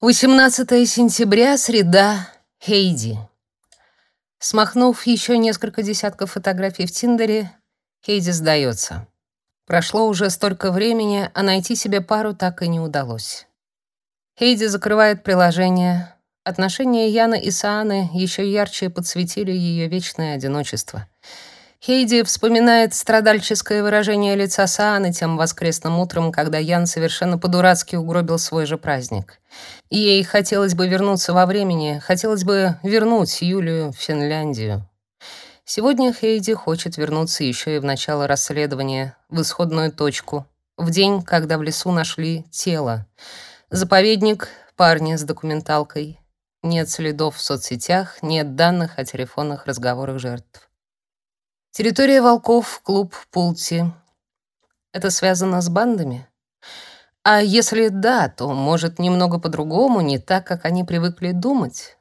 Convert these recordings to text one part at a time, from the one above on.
18 сентября, среда, Хейди. Смахнув еще несколько десятков фотографий в Тиндере, Хейди сдается. Прошло уже столько времени, а найти себе пару так и не удалось. Хейди закрывает приложение. Отношения Яна и Сааны еще ярче подсветили ее вечное одиночество — Хейди вспоминает страдальческое выражение лица Сааны тем воскресным утром, когда Ян совершенно по-дурацки угробил свой же праздник. ей хотелось бы вернуться во времени, хотелось бы вернуть Юлию в Финляндию. Сегодня Хейди хочет вернуться еще и в начало расследования, в исходную точку, в день, когда в лесу нашли тело. Заповедник, парни с документалкой. Нет следов в соцсетях, нет данных о телефонных разговорах жертв. Территория волков, клуб Пулти. Это связано с бандами? А если да, то, может, немного по-другому, не так, как они привыкли думать?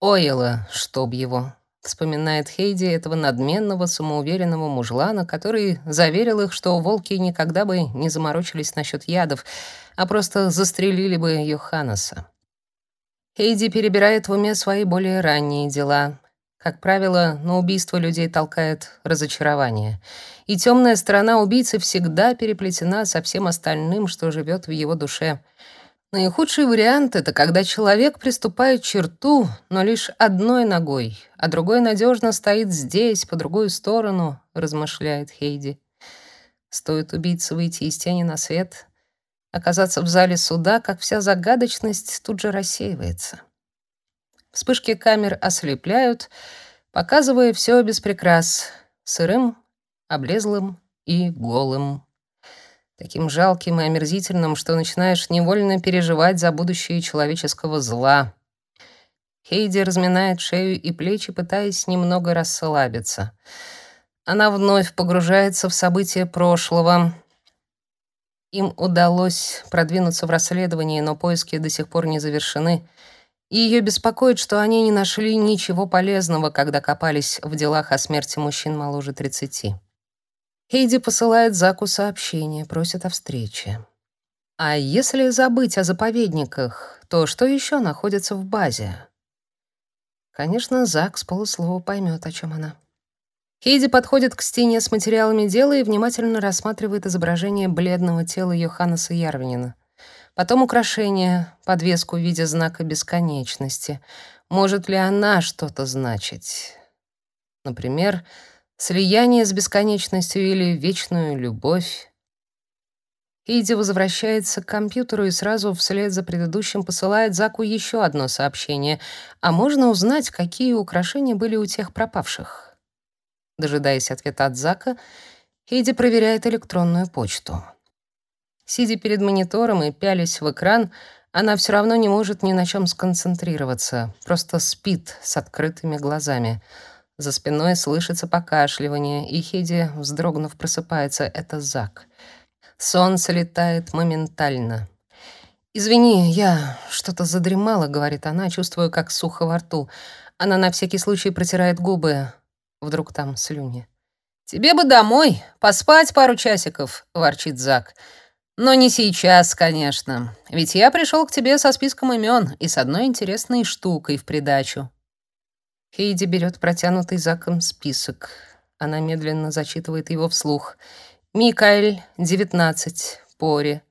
Ойла, чтоб его, вспоминает Хейди этого надменного, самоуверенного мужлана, который заверил их, что волки никогда бы не заморочились насчет ядов, а просто застрелили бы Йоханнеса. Хейди перебирает в уме свои более ранние дела. Как правило, на убийство людей толкает разочарование. И темная сторона убийцы всегда переплетена со всем остальным, что живет в его душе. Наихудший вариант — это когда человек приступает к черту, но лишь одной ногой, а другой надежно стоит здесь, по другую сторону, размышляет Хейди. Стоит убийце выйти из тени на свет, оказаться в зале суда, как вся загадочность тут же рассеивается. Вспышки камер ослепляют, показывая все без прикрас, сырым, облезлым и голым. Таким жалким и омерзительным, что начинаешь невольно переживать за будущее человеческого зла. Хейди разминает шею и плечи, пытаясь немного расслабиться. Она вновь погружается в события прошлого. Им удалось продвинуться в расследовании, но поиски до сих пор не завершены — ее беспокоит, что они не нашли ничего полезного, когда копались в делах о смерти мужчин моложе 30. Хейди посылает Заку сообщение, просит о встрече. А если забыть о заповедниках, то что еще находится в базе? Конечно, Зак с полуслова поймет, о чем она. Хейди подходит к стене с материалами дела и внимательно рассматривает изображение бледного тела Йоханнеса Ярвинина. Потом украшение, подвеску в виде знака бесконечности. Может ли она что-то значить? Например, слияние с бесконечностью или вечную любовь. Иди возвращается к компьютеру и сразу вслед за предыдущим посылает Заку еще одно сообщение. А можно узнать, какие украшения были у тех пропавших? Дожидаясь ответа от Зака, Иди проверяет электронную почту. Сидя перед монитором и пялясь в экран, она все равно не может ни на чем сконцентрироваться, просто спит с открытыми глазами. За спиной слышится покашливание, и Хеди, вздрогнув, просыпается. Это Зак. Солнце летает моментально. «Извини, я что-то задремала», — говорит она, чувствуя, как сухо во рту. Она на всякий случай протирает губы. Вдруг там слюни. «Тебе бы домой, поспать пару часиков», — ворчит. «Зак». Но не сейчас, конечно. Ведь я пришел к тебе со списком имен и с одной интересной штукой в придачу. Хейди берет протянутый Заком список. Она медленно зачитывает его вслух. Микаэль, 19, Пори.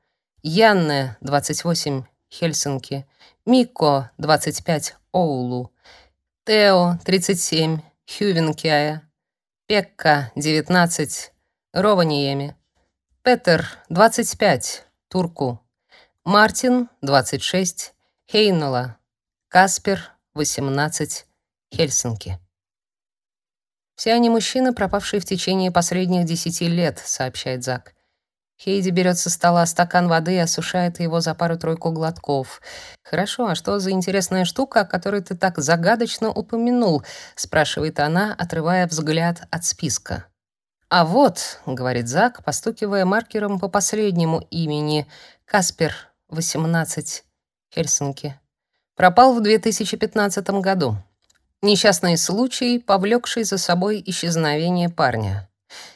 Янне, 28, Хельсинки. Микко, 25, Оулу. Тео, 37, Хювенкяя. Пекка, 19, Рованиеми. Петер, 25, Турку. Мартин, 26, Хейнола. Каспер, 18, Хельсинки. Все они мужчины, пропавшие в течение последних десяти лет, сообщает Зак. Хейди берет со стола стакан воды и осушает его за пару-тройку глотков. «Хорошо, а что за интересная штука, о которой ты так загадочно упомянул?» — спрашивает она, отрывая взгляд от списка. «А вот», — говорит Зак, постукивая маркером по последнему имени, Каспер, 18, Хельсинки. Пропал в 2015 году. Несчастный случай, повлекший за собой исчезновение парня.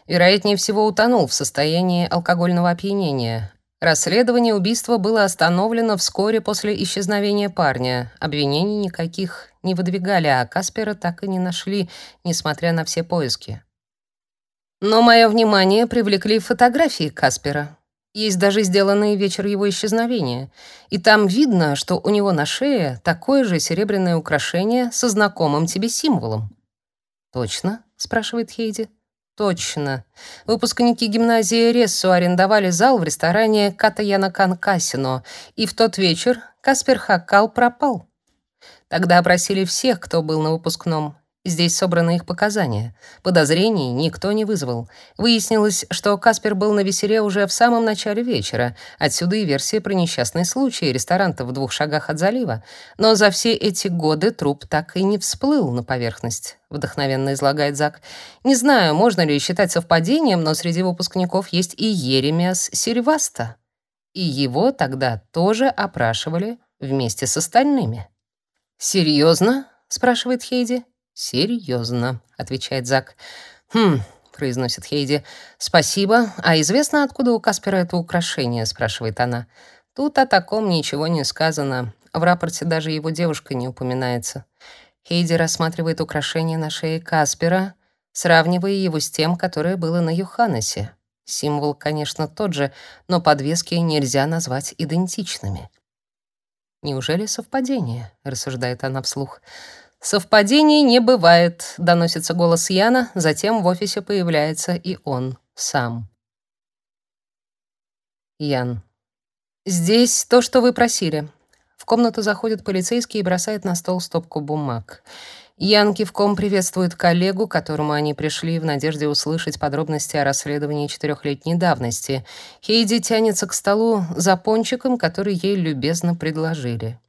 Вероятнее всего, утонул в состоянии алкогольного опьянения. Расследование убийства было остановлено вскоре после исчезновения парня. Обвинений никаких не выдвигали, а Каспера так и не нашли, несмотря на все поиски. Но мое внимание привлекли фотографии Каспера. Есть даже сделанные вечер его исчезновения. И там видно, что у него на шее такое же серебряное украшение со знакомым тебе символом. «Точно?» — спрашивает Хейди. Точно. Выпускники гимназии Рессу арендовали зал в ресторане Катаянакан Касино, и в тот вечер Каспер Хаккал пропал. Тогда опросили всех, кто был на выпускном. Здесь собраны их показания. Подозрений никто не вызвал. Выяснилось, что Каспер был на веселье уже в самом начале вечера. Отсюда и версия про несчастный случай ресторана в двух шагах от залива. Но за все эти годы труп так и не всплыл на поверхность, вдохновенно излагает Зак. Не знаю, можно ли считать совпадением, но среди выпускников есть и Еремиас Серваста. И его тогда тоже опрашивали вместе с остальными. «Серьезно?» — спрашивает Хейди. Серьезно, отвечает Зак. Хм, произносит Хейди. Спасибо. А известно, откуда у Каспера это украшение, спрашивает она. Тут о таком ничего не сказано. В рапорте даже его девушка не упоминается. Хейди рассматривает украшение на шее Каспера, сравнивая его с тем, которое было на Юханесе. Символ, конечно, тот же, но подвески нельзя назвать идентичными. Неужели совпадение, рассуждает она вслух. «Совпадений не бывает», — доносится голос Яна, затем в офисе появляется и он сам. Ян. «Здесь то, что вы просили». В комнату заходит полицейский и бросает на стол стопку бумаг. Ян кивком приветствует коллегу, которому они пришли в надежде услышать подробности о расследовании четырехлетней давности. Хейди тянется к столу за пончиком, который ей любезно предложили.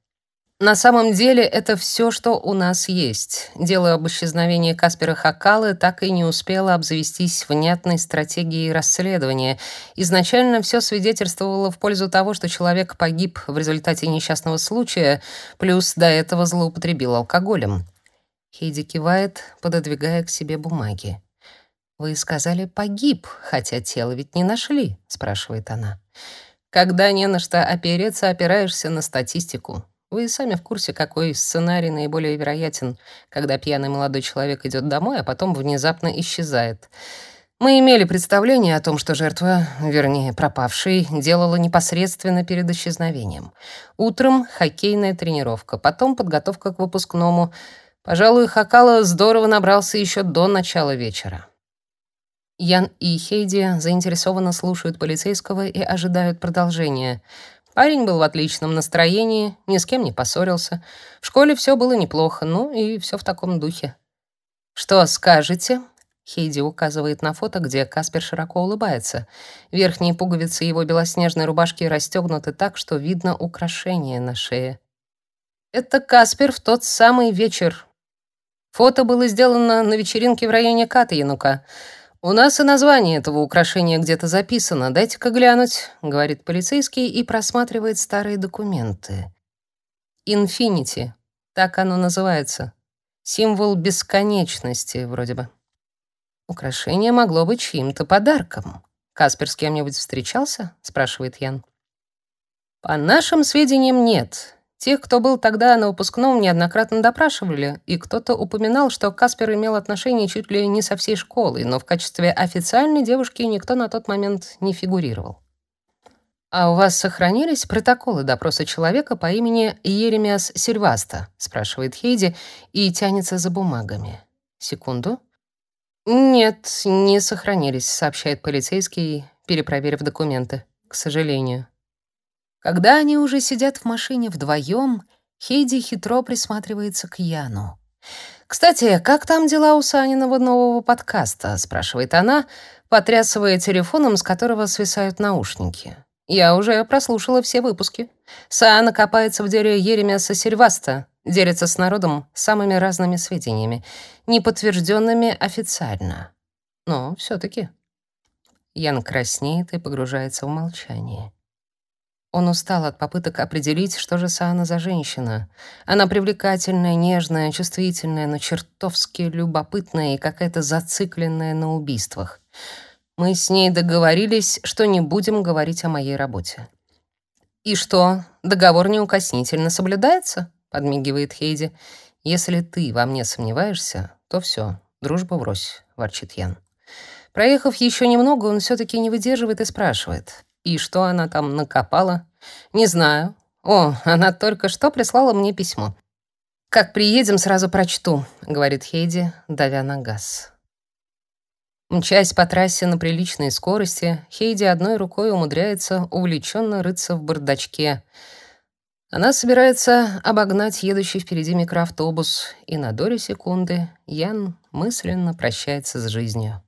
На самом деле это все, что у нас есть. Дело об исчезновении Каспера Хакалы так и не успело обзавестись внятной стратегией расследования. Изначально все свидетельствовало в пользу того, что человек погиб в результате несчастного случая, плюс до этого злоупотребил алкоголем. Хейди кивает, пододвигая к себе бумаги. «Вы сказали «погиб», хотя тело ведь не нашли?» — спрашивает она. «Когда не на что опереться, опираешься на статистику», вы сами в курсе, какой сценарий наиболее вероятен, когда пьяный молодой человек идет домой, а потом внезапно исчезает. Мы имели представление о том, что жертва, вернее, пропавший, делала непосредственно перед исчезновением. Утром хоккейная тренировка, потом подготовка к выпускному. Пожалуй, Хакала здорово набрался еще до начала вечера. Ян и Хейди заинтересованно слушают полицейского и ожидают продолжения — Парень был в отличном настроении, ни с кем не поссорился. В школе все было неплохо, ну и все в таком духе. «Что скажете?» Хейди указывает на фото, где Каспер широко улыбается. Верхние пуговицы его белоснежной рубашки расстегнуты так, что видно украшение на шее. Это Каспер в тот самый вечер. Фото было сделано на вечеринке в районе Катаянука. «У нас и название этого украшения где-то записано. Дайте-ка глянуть», — говорит полицейский и просматривает старые документы. «Инфинити». Так оно называется. Символ бесконечности, вроде бы. Украшение могло быть чьим-то подарком. «Каспер с кем-нибудь встречался?» — спрашивает Ян. «По нашим сведениям, нет. Тех, кто был тогда на выпускном, неоднократно допрашивали, и кто-то упоминал, что Каспер имел отношения чуть ли не со всей школой, но в качестве официальной девушки никто на тот момент не фигурировал. «А у вас сохранились протоколы допроса человека по имени Еремиас Сильваста?» — спрашивает Хейди и тянется за бумагами. «Секунду». «Нет, не сохранились», — сообщает полицейский, перепроверив документы. «К сожалению». Когда они уже сидят в машине вдвоем, Хейди хитро присматривается к Яну. «Кстати, как там дела у Саниного нового подкаста?» — спрашивает она, потрясывая телефоном, с которого свисают наушники. «Я уже прослушала все выпуски. Саана копается в деле Еремеса Сильваста, делится с народом самыми разными сведениями, не подтвержденными официально. Но все таки Ян краснеет и погружается в молчание. Он устал от попыток определить, что же Саана за женщина. Она привлекательная, нежная, чувствительная, но чертовски любопытная и какая-то зацикленная на убийствах. Мы с ней договорились, что не будем говорить о моей работе. И что, договор неукоснительно соблюдается? подмигивает Хейди. Если ты во мне сомневаешься, то все, дружба врозь, ворчит Ян. Проехав еще немного, он все таки не выдерживает и спрашивает: "И что она там накопала?" "Не знаю. О, она только что прислала мне письмо. Как приедем, сразу прочту", говорит Хейди, давя на газ. Мчась по трассе на приличной скорости, Хейди одной рукой умудряется увлеченно рыться в бардачке. Она собирается обогнать едущий впереди микроавтобус, и на долю секунды Ян мысленно прощается с жизнью.